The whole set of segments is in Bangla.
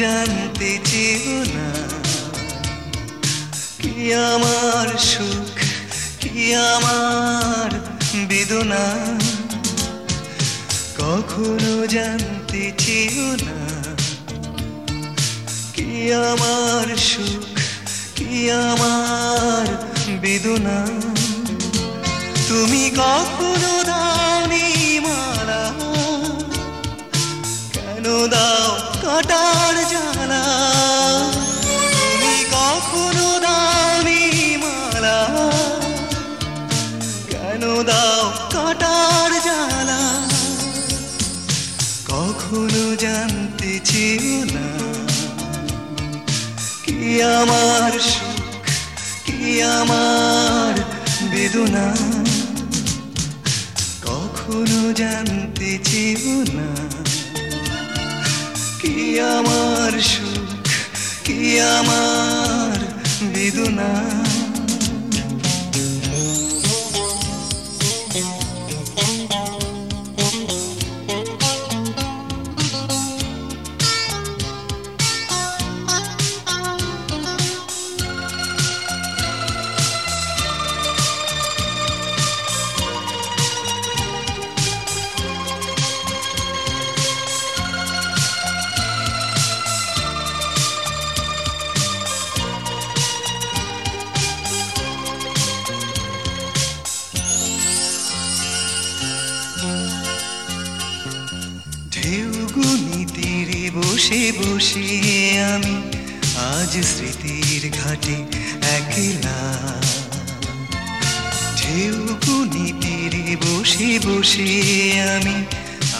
জানতে চেও না। কি আমার সুখ, কি আমার বেদনা? কখনো জানতে চেও না। কি আমার সুখ, কি আমার বেদনা? তুমি কখনো দাওনি মালা কেন দাও কাটার জানা। তুমি কখনো দাওনি মালা। কেন দাও কাটার জানা? কখনো জানতে চেও না। কি আমার সুখ, কি আমার বেদনা? কখনো জানতে চেও না। কি আমার সুখ কি আমার বেদনা? তীরে বসে বসে আমি আজ স্মৃতির ঘাটে একলা। তীরে বসে বসে আমি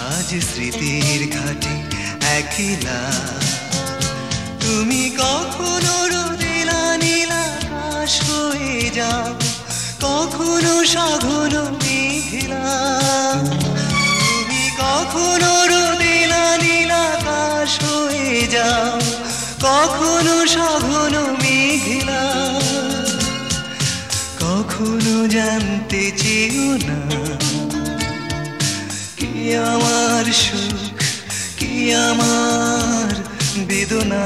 আজ স্মৃতির ঘাটে একলা। তুমি কখনো রোদেলা নীলা আকাশ হয়ে যাও, কখনো সাঘন মেঘলা। তুমি কখনো জানতে চেও না। কি আমার সুখ কি আমার বেদনা?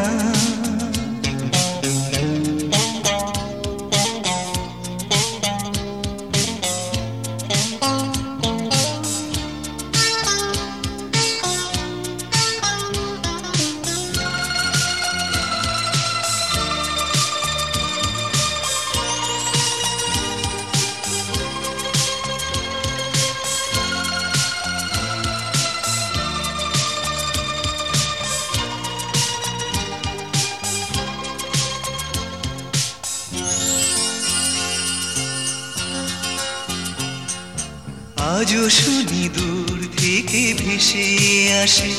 আজও শুনি দূর থেকে ভেসে আসে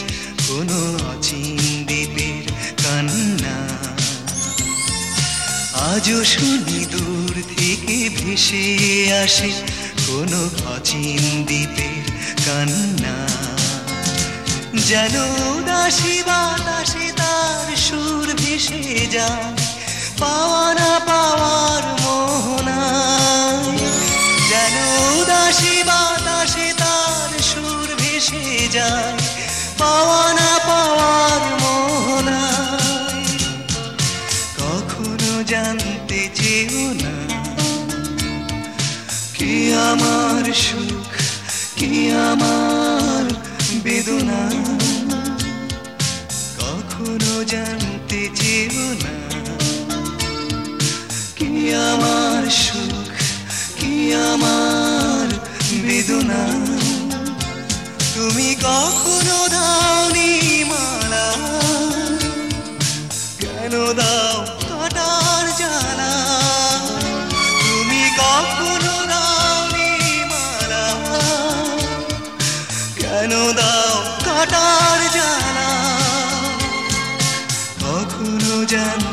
কোনো অচিন দ্বীপের কান্না। আজও শুনি দূর থেকে ভেসে আসে কোনো অচিন দ্বীপের কান্না। যেন দাসী বাতাসে তার সুর ভেসে যায়, পাওয়া না পাওয়ার মোহনায় যায় পাওয়া না পাওয়ার মোহনায় কখনো জানতে চেও না কি আমার সুখ, কি আমার বেদনা। কখনো জানতে চেও না কি আমার সুখ, কি আমার বেদনা। তুমি কখনো দাওনি মালা। কেন দাও কাটার জানা। তুমি কখনো দাওনি মালা। কেন দাও কাটার জানা। কখনো জান